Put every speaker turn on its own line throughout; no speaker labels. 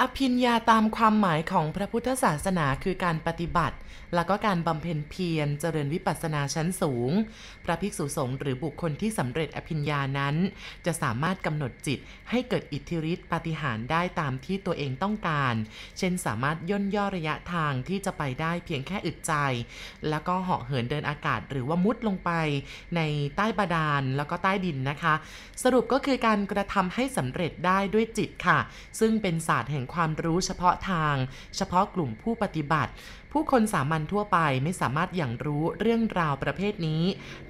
อภิญญาตามความหมายของพระพุทธศาสนาคือการปฏิบัติ แล้วก็การบำเพ็ญเพียรเจริญวิปัสสนาชั้นสูง พระภิกษุสงฆ์หรือบุคคลที่สำเร็จอภิญญานั้น จะสามารถกำหนดจิตให้เกิดอิทธิฤทธิปฏิหารได้ตามที่ตัวเองต้องการ เช่นสามารถย่นย่อระยะทางที่จะไปได้เพียงแค่อึดใจ แล้วก็เหาะเหินเดินอากาศ หรือว่ามุดลงไปในใต้บาดาลแล้วก็ใต้ดินนะคะ สรุปก็คือการกระทำให้สำเร็จได้ด้วยจิตค่ะ ซึ่งเป็นศาสตร์แห่งความรู้เฉพาะทาง เฉพาะกลุ่มผู้ปฏิบัติ ผู้คนสามัญทั่วไปไม่สามารถอย่างรู้เรื่องราวประเภทนี้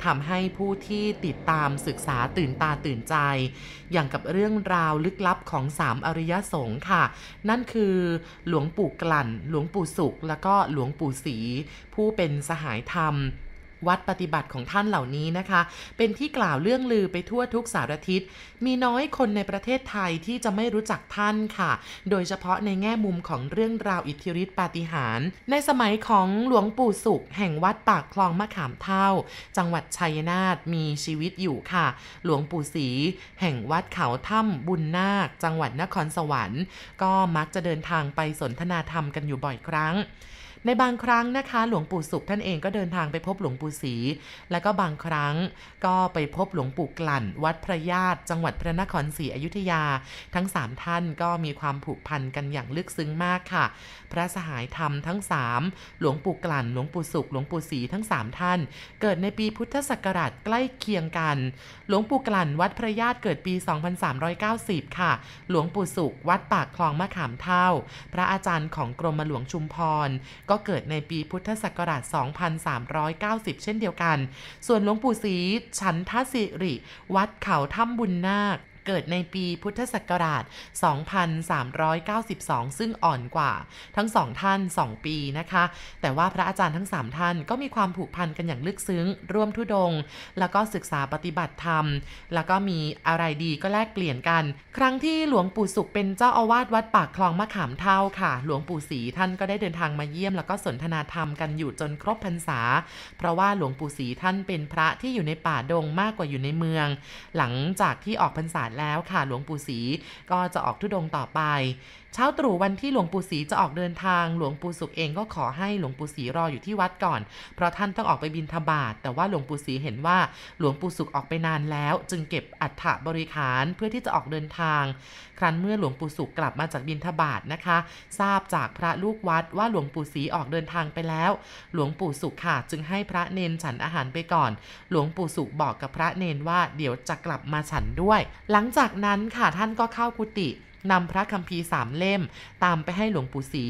ทำให้ผู้ที่ติดตามศึกษาตื่นตาตื่นใจ อย่างกับเรื่องราวลึกลับของสามอริยสงฆ์ค่ะ นั่นคือ หลวงปู่กลั่น หลวงปู่สุข แล้วก็หลวงปู่ศรีผู้เป็นสหายธรรม วัดปฏิบัติของท่านเหล่านี้นะคะ เป็นที่กล่าวเรื่องลือไปทั่วทุกสารทิศ มีน้อยคนในประเทศไทยที่จะไม่รู้จักท่านค่ะ โดยเฉพาะในแง่มุมของเรื่องราวอิทธิฤทธิปาฏิหาริย์ในสมัยของหลวงปู่สุข แห่งวัดปากคลองมะขามเท่า จังหวัดชัยนาทมีชีวิตอยู่ค่ะ หลวงปู่ศรีแห่งวัดเขาถ้ำบุญนาค จังหวัดนครสวรรค์ ก็มักจะเดินทางไปสนทนาธรรมกันอยู่บ่อยครั้ง ในบางครั้งนะคะ หลวงปู่สุขท่านเองก็เดินทางไปพบหลวงปู่ศรีและก็บางครั้งก็ไปพบหลวงปู่กลั่น วัดพระญาติ จังหวัดพระนครศรีอยุธยา ทั้ง 3 ท่านก็มีความผูกพันกันอย่างลึกซึ้งมากค่ะ พระสหายธรรมทั้ง 3 หลวงปู่กลั่น หลวงปู่สุข หลวงปู่ศรีทั้ง 3 ท่าน เกิดในปีพุทธศักราชใกล้เคียงกัน หลวงปู่กลั่นวัดพระญาติเกิดปี 2390 ค่ะ หลวงปู่สุข วัดปากคลองมะขามเท่า พระอาจารย์ของกรมหลวงชุมพรก็เกิดในปีพุทธศักราช 2390 เช่นเดียวกัน ส่วนหลวงปู่ศรีฉันทศิริ วัดเขาถ้ำบุญนาค เกิดในปีพุทธศักราช 2392 ซึ่งอ่อนกว่าทั้งสองท่าน 2 ปีนะคะ แต่ว่าพระอาจารย์ทั้ง 3 ท่านก็มีความผูกพันกันอย่างลึกซึ้ง ร่วมทุดง แล้วก็ศึกษาปฏิบัติธรรม แล้วก็มีอะไรดีก็แลกเปลี่ยนกัน ครั้งที่หลวงปู่สุขเป็นเจ้าอาวาสวัดปากคลองมะขามเท่าค่ะ หลวงปู่ศรีท่านก็ได้เดินทางมาเยี่ยม แล้วก็สนทนาธรรมกันอยู่จนครบพรรษา เพราะว่าหลวงปู่ศรีท่านเป็นพระที่อยู่ในป่าดงมากกว่าอยู่ในเมือง หลังจากที่ออกพรรษาแล้วค่ะหลวงปู่ศรีก็จะออกทุดงต่อไปเช้าตรู่วันที่หลวงปู่ศรีจะออกเดินทางหลวงปู่สุขเองก็ขอให้หลวงปู่ศรีรออยู่ที่วัดก่อน เพราะท่านต้องออกไปบินทบาทแต่ว่าหลวงปู่ศรีเห็นว่าหลวงปู่สุขออกไปนานแล้ว จึงเก็บอัฐบริขารเพื่อที่จะออกเดินทาง ครั้นเมื่อหลวงปู่สุขกลับมาจากบินทบาทนะคะ ทราบจากพระลูกวัดว่าหลวงปู่ศรีออกเดินทางไปแล้ว หลวงปู่สุขค่ะจึงให้พระเนนฉันอาหารไปก่อน หลวงปู่สุขบอกกับพระเนนว่าเดี๋ยวจะกลับมาฉันด้วย หลังจากนั้นค่ะท่านก็เข้ากุฏิ นำพระคัมภีร์สามเล่ม ตามไปให้หลวงปู่ศรี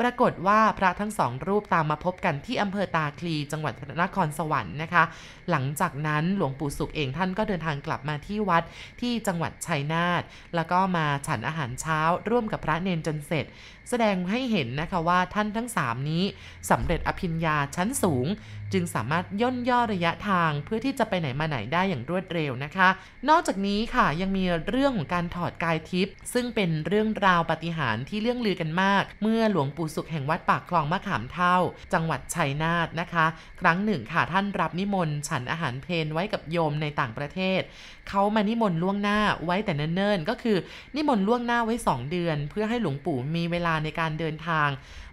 ปรากฏว่าพระทั้งสองรูปตามมาพบกันที่อำเภอตาคลี จังหวัดนครสวรรค์นะคะ หลังจากนั้นหลวงปู่สุขเองท่านก็เดินทางกลับมาที่วัดที่จังหวัดชัยนาทแล้วก็มาฉันอาหารเช้าร่วมกับพระเนนจนเสร็จ แสดงให้เห็นนะคะว่าท่านทั้ง3นี้สำเร็จอภิญญาชั้นสูง จึงสามารถย่นย่อระยะทางเพื่อที่จะไปไหนมาไหนได้อย่างรวดเร็วนะคะ นอกจากนี้ค่ะยังมีเรื่องของการถอดกายทิพย์ซึ่งเป็นเรื่องราวปฏิหารที่เรื่องลือกันมาก เมื่อหลวงปู่สุขแห่งวัดปากคลองมะขามเท่า จังหวัดชัยนาทนะคะ ครั้งหนึ่งค่ะท่านรับนิมนต์ฉันอาหารเพลไว้กับโยมในต่างประเทศ เขามานิมนต์ล่วงหน้าไว้แต่เนิ่นๆ ก็คือนิมนต์ล่วงหน้าไว้ 2 เดือน เพื่อให้หลวงปู่มีเวลาในการเดินทาง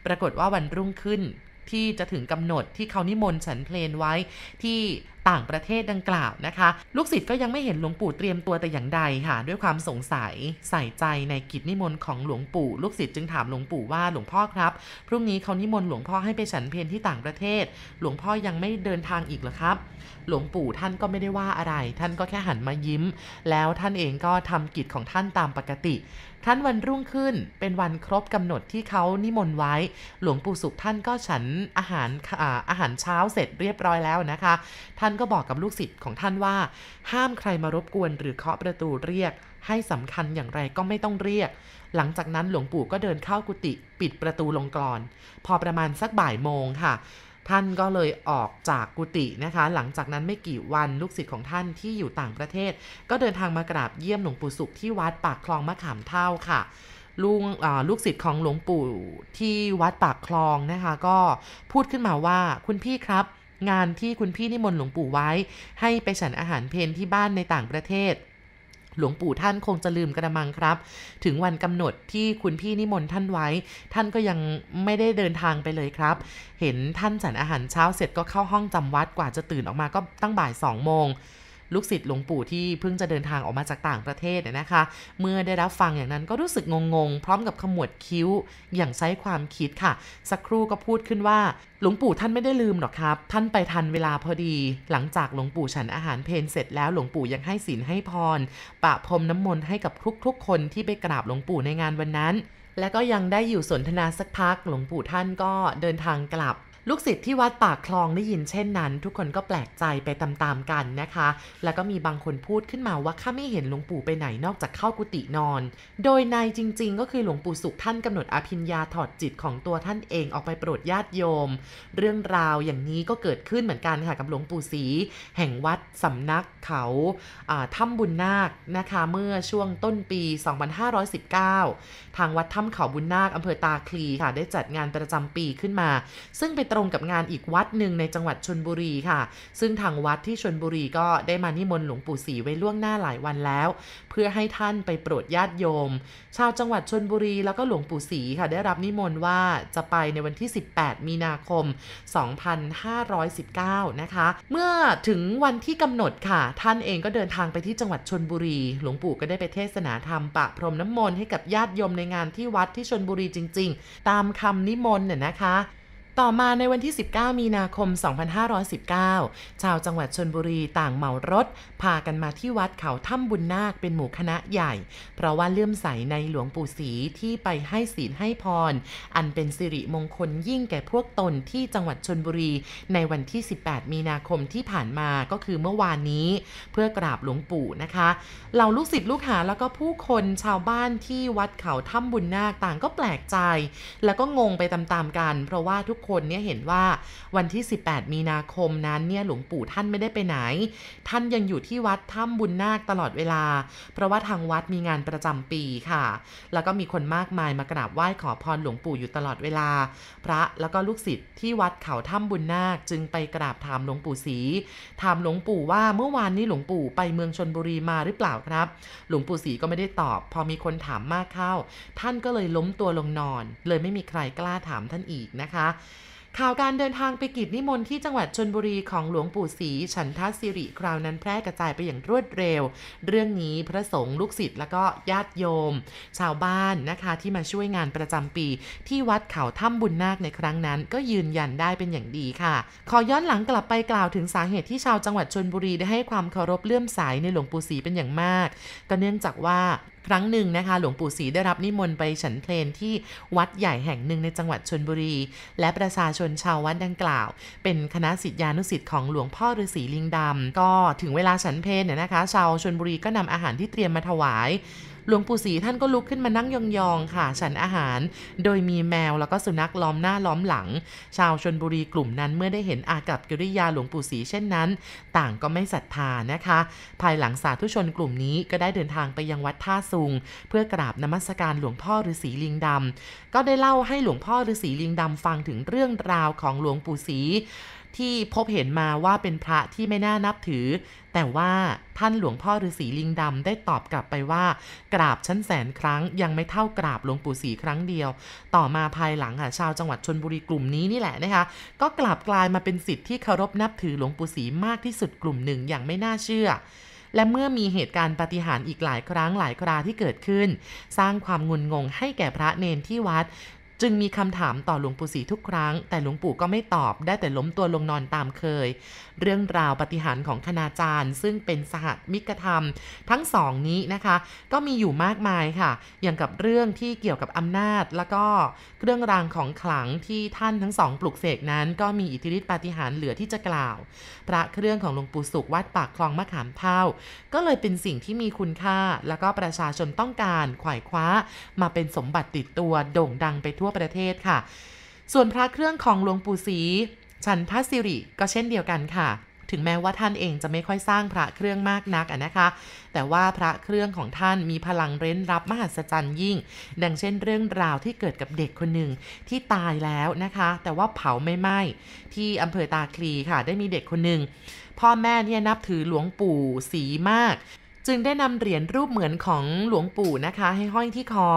ปรากฏว่าวันรุ่งขึ้นที่จะถึงกำหนดที่เขานิมนต์ฉันเพลนไว้ที่ต่างประเทศดังกล่าวนะคะ ลูกศิษย์ก็ยังไม่เห็นหลวงปู่เตรียมตัวแต่อย่างใดค่ะ ด้วยความสงสัยใส่ใจในกิจนิมนต์ของหลวงปู่ ลูกศิษย์จึงถามหลวงปู่ว่าหลวงพ่อครับ พรุ่งนี้เขานิมนต์หลวงพ่อให้ไปฉันเพลที่ต่างประเทศ หลวงพ่อยังไม่เดินทางอีกหรอครับ หลวงปู่ท่านก็ไม่ได้ว่าอะไร ท่านก็แค่หันมายิ้ม แล้วท่านเองก็ทำกิจของท่านตามปกติ ท่านวันรุ่งขึ้นเป็นวันครบกำหนดที่เขานิมนต์ไว้ หลวงปู่สุขท่านก็ฉันอาหารอาอาหารเช้าเสร็จเรียบร้อยแล้วนะคะ ท่านานก็บอกกับลูกศิษย์ของท่านว่า ห้ามใครมารบกวนหรือเคาะประตูเรียก ให้สำคัญอย่างไรก็ไม่ต้องเรียก หลังจากนั้นหลวงปู่ก็เดินเข้ากุฏิปิดประตูลงกรอน พอประมาณสักบ่ายโมงค่ะ ท่านก็เลยออกจากกุฏินะคะ หลังจากนั้นไม่กี่วันลูกศิษย์ของท่านที่อยู่ต่างประเทศ ก็เดินทางมากราบเยี่ยมหลวงปู่สุขที่วัดปากคลองมะขามเท่าค่ะลุงลูกศิษย์ของหลวงปู่ที่วัดปากคลองนะคะ ก็พูดขึ้นมาว่าคุณพี่ครับ งานที่คุณพี่นิมนต์หลวงปู่ไว้ ให้ไปฉันอาหารเพนที่บ้านในต่างประเทศ หลวงปู่ท่านคงจะลืมกระมังครับ ถึงวันกำหนดที่คุณพี่นิมนต์ท่านไว้ ท่านก็ยังไม่ได้เดินทางไปเลยครับ เห็นท่านฉันอาหารเช้าเสร็จก็เข้าห้องจำวัดกว่าจะตื่นออกมาก็ตั้งบ่ายสองโมง ลูกศิษย์หลวงปู่ที่เพิ่งจะเดินทางออกมาจากต่างประเทศนะคะ เมื่อได้รับฟังอย่างนั้นก็รู้สึกงงๆ พร้อมกับขมวดคิ้วอย่างใช้ความคิดค่ะ สักครู่ก็พูดขึ้นว่าหลวงปู่ท่านไม่ได้ลืมหรอกครับ ท่านไปทันเวลาพอดี หลังจากหลวงปู่ฉันอาหารเพนเสร็จแล้วหลวงปู่ยังให้ศีลให้พร ปะพรมน้ำมนต์ให้กับทุกๆ คนที่ไปกราบหลวงปู่ในงานวันนั้น และก็ยังได้อยู่สนทนาสักพักหลวงปู่ท่านก็เดินทางกลับ ลูกศิษย์ที่วัดปากคลองได้ยินเช่นนั้น ทุกคนก็แปลกใจไปตามๆกันนะคะ แล้วก็มีบางคนพูดขึ้นมาว่าข้าไม่เห็นหลวงปู่ไปไหนนอกจากเข้ากุฏินอน โดยในจริง ๆ ก็คือหลวงปู่สุขท่านกำหนดอภิญญาถอดจิตของตัวท่านเองออกไปโปรดญาติโยม เรื่องราวอย่างนี้ก็เกิดขึ้นเหมือนกันค่ะกับหลวงปู่ศรีแห่งวัดสำนักเขาถ้ำบุญนาคนะคะเมื่อช่วงต้นปี 2519 ทางวัดถ้ำเขาบุญนาคอำเภอตาคลีค่ะได้จัดงานประจำปีขึ้นมา ซึ่งไปตรงกับงานอีกวัดหนึ่งในจังหวัดชนบุรีค่ะ ซึ่งทางวัดที่ชนบุรีก็ได้มานิมนต์หลวงปู่ศรีไว้ล่วงหน้าหลายวันแล้ว เพื่อให้ท่านไปโปรดญาติโยม ชาวจังหวัดชนบุรีแล้วก็หลวงปู่ศรีค่ะ ได้รับนิมนต์ว่าจะไปในวันที่ 18 มีนาคม 2519 นะคะ เมื่อถึงวันที่กำหนดค่ะ ท่านเองก็เดินทางไปที่จังหวัดชนบุรี หลวงปู่ก็ได้ไปเทศนาธรรมปะพรมน้ำมนต์ให้กับญาติโยมในงานที่วัดที่ชนบุรีจริง ๆ ตามคำนิมนต์เนี่ยนะคะ ต่อมาในวันที่ 19 มีนาคม 2519 ชาวจังหวัดชนบุรีต่างเหมารถ พากันมาที่วัดเขาถ้ำบุญนาคเป็นหมู่คณะใหญ่ เพราะว่าเลื่อมใสในหลวงปู่ศรีที่ไปให้ศีลให้พร อันเป็นสิริมงคลยิ่งแก่พวกตนที่จังหวัดชนบุรี ในวันที่ 18 มีนาคมที่ผ่านมาก็คือเมื่อวานนี้ เพื่อกราบหลวงปู่นะคะเหล่าลูกศิษย์ลูกหาแล้วก็ผู้คนชาวบ้านที่วัดเขาถ้ำบุญนาคต่างก็แปลกใจ แล้วก็งงไปตามๆกัน เพราะว่าทุกคนเนี่ยเห็นว่าวันที่ 18 มีนาคมนั้นเนี่ยหลวงปู่ท่านไม่ได้ไปไหน ท่านยังอยู่ที่วัดถ้ำบุญนาคตลอดเวลา เพราะว่าทางวัดมีงานประจำปีค่ะ แล้วก็มีคนมากมายมากราบไหว้ขอพรหลวงปู่อยู่ตลอดเวลา พระแล้วก็ลูกศิษย์ที่วัดเขาถ้ำบุญนาคจึงไปกราบถามหลวงปู่ศรีถามหลวงปู่ว่าเมื่อวานนี้หลวงปู่ไปเมืองชนบุรีมาหรือเปล่าครับ หลวงปู่ศรีก็ไม่ได้ตอบ พอมีคนถามมากเข้า ท่านก็เลยล้มตัวลงนอน เลยไม่มีใครกล้าถามท่านอีกนะคะ ข่าวการเดินทางไปกิจนิมนต์ที่จังหวัดชนบุรีของหลวงปู่ศรีฉันทศิริคราวนั้นแพร่กระจายไปอย่างรวดเร็ว เรื่องนี้พระสงฆ์ลูกศิษย์แล้วก็ญาติโยม ชาวบ้านนะคะที่มาช่วยงานประจำปี ที่วัดเขาถ้ำบุญนาคในครั้งนั้น ก็ยืนยันได้เป็นอย่างดีค่ะ ขอย้อนหลังกลับไปกล่าวถึงสาเหตุที่ชาวจังหวัดชนบุรีได้ให้ความเคารพเลื่อมใสในหลวงปู่ศรีเป็นอย่างมาก ก็เนื่องจากว่าครั้งหนึ่งนะคะ หลวงปู่ศรีได้รับนิมนต์ไปฉันเพลนที่วัดใหญ่แห่งหนึ่งในจังหวัดชนบุรี และประชาชนชาววัดดังกล่าว เป็นคณะสิทธิานุสิทธิ์ของหลวงพ่อฤาษีลิงดำก็ถึงเวลาฉันเพลนเนี่ยนะคะ ชาวชนบุรีก็นำอาหารที่เตรียมมาถวาย หลวงปู่ศรีท่านก็ลุกขึ้นมานั่งยองๆค่ะ ฉันอาหาร โดยมีแมวแล้วก็สุนัขล้อมหน้าล้อมหลัง ชาวชนบุรีกลุ่มนั้นเมื่อได้เห็นอากับกิริยาหลวงปู่ศรีเช่นนั้น ต่างก็ไม่ศรัทธานะคะ ภายหลังสาธุชนกลุ่มนี้ก็ได้เดินทางไปยังวัดท่าซุง เพื่อกราบนมัสการหลวงพ่อฤาษีลิงดำก็ได้เล่าให้หลวงพ่อฤาษีลิงดำฟังถึงเรื่องราวของหลวงปู่ศรี ที่พบเห็นมาว่าเป็นพระที่ไม่น่านับถือ แต่ว่าท่านหลวงพ่อฤาษีลิงดำได้ตอบกลับไปว่า กราบชั้นแสนครั้งยังไม่เท่ากราบหลวงปู่ศรีครั้งเดียว ต่อมาภายหลังค่ะชาวจังหวัดชนบุรีกลุ่มนี้นี่แหละนะคะ ก็กลับกลายมาเป็นสิทธิ์ที่เคารพนับถือหลวงปู่ศรีมากที่สุดกลุ่มหนึ่งอย่างไม่น่าเชื่อและเมื่อมีเหตุการณ์ปฏิหารอีกหลายครั้งหลายคราที่เกิดขึ้น สร้างความงุนงงให้แก่พระเนนที่วัด จึงมีคำถามต่อหลวงปู่ศรีทุกครั้ง แต่หลวงปู่ก็ไม่ตอบได้แต่ล้มตัวลงนอนตามเคย เรื่องราวปฏิหารของคณาจารย์ ซึ่งเป็นสหมิกธรรม ทั้งสองนี้นะคะ ก็มีอยู่มากมายค่ะ อย่างกับเรื่องที่เกี่ยวกับอำนาจ แล้วก็เครื่องรางของขลังที่ท่านทั้งสองปลุกเสกนั้น ก็มีอิทธิฤทธิปาฏิหาริย์เหลือที่จะกล่าว พระเครื่องของหลวงปู่สุขวัดปากคลองมะขามเท่า ก็เลยเป็นสิ่งที่มีคุณค่า แล้วก็ประชาชนต้องการขวายคว้า มาเป็นสมบัติติดตัวโด่งดังไปทั่วประเทศค่ะ ส่วนพระเครื่องของหลวงปู่ศรีชันทศิริก็เช่นเดียวกันค่ะ ถึงแม้ว่าท่านเองจะไม่ค่อยสร้างพระเครื่องมากนักนะคะ แต่ว่าพระเครื่องของท่านมีพลังเร้นรับมหัศจรรย์ยิ่ง ดังเช่นเรื่องราวที่เกิดกับเด็กคนหนึ่งที่ตายแล้วนะคะ แต่ว่าเผาไม่ไหม้ที่อำเภอตาคลีค่ะ ได้มีเด็กคนหนึ่งพ่อแม่เนี่ยนับถือหลวงปู่ศรีมาก จึงได้นำเหรียญรูปเหมือนของหลวงปู่นะคะ ให้ห้อยที่คอ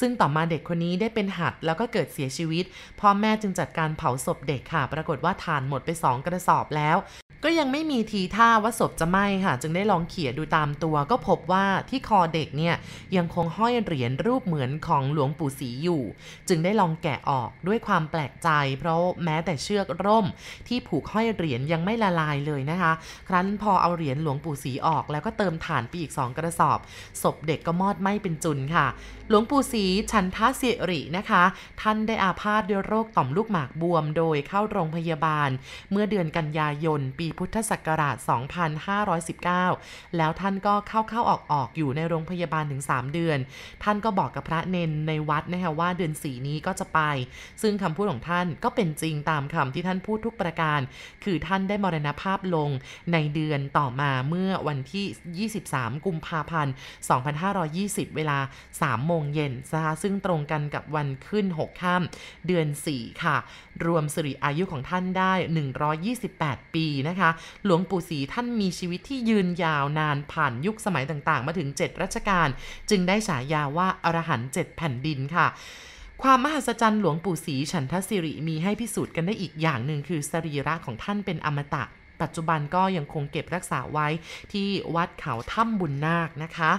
ซึ่งต่อมาเด็กคนนี้ได้เป็นหัดแล้วก็เกิดเสียชีวิตพ่อแม่จึงจัดการเผาศพเด็กค่ะ ปรากฏว่าฐานหมดไป 2 กระสอบแล้ว ก็ยังไม่มีทีท่าว่าศพจะไหม้ค่ะ จึงได้ลองเขี่ยดูตามตัว ก็พบว่าที่คอเด็กเนี่ยยังคงห้อยเหรียญรูปเหมือนของหลวงปู่ศรีอยู่ จึงได้ลองแกะออกด้วยความแปลกใจ เพราะแม้แต่เชือกร่ม ที่ผูกห้อยเหรียญยังไม่ละลายเลยนะคะ ครั้นพอเอาเหรียญหลวงปู่ศรีออก แล้วก็เติมถ่านไปอีก2กระสอบศพเด็กก็มอดไหม้เป็นจุนค่ะ หลวงปู่ศรีชันทสิรินะคะ ท่านได้อาพาธด้วยโรคต่อมลูกหมากบวม โดยเข้าโรงพยาบาล เมื่อเดือนกันยายนปีพุทธศักราช 2519 แล้วท่านก็เข้าเข้าออกออกอยู่ในโรงพยาบาลถึง 3 เดือน ท่านก็บอกกับพระเนนในวัดนะคะว่าเดือนสีนี้ก็จะไป ซึ่งคำพูดของท่านก็เป็นจริงตามคำที่ท่านพูดทุกประการ คือท่านได้มรณภาพลงในเดือนต่อมาเมื่อวันที่ 23 กุมภาพันธ์ 2520 เวลา 3 โมงเย็นนะคะซึ่งตรงกันกับวันขึ้น 6 ข้ามเดือน 4 ค่ะ รวมสิริอายุของท่านได้ 128 ปีนะคะนะคะ หลวงปู่ศรีท่านมีชีวิตที่ยืนยาวนานผ่านยุคสมัยต่างๆ มาถึง 7 รัชกาลจึงได้ฉายาว่าอรหันต์7แผ่นดินค่ะความมหัศจรรย์หลวงปู่ศรีฉันทศิริมีให้พิสูจน์กันได้อีกอย่างหนึ่งคือสรีระของท่านเป็นอมตะ ปัจจุบันก็ยังคงเก็บรักษาไว้ที่วัดเขาถ้ำบุญนาคนะคะ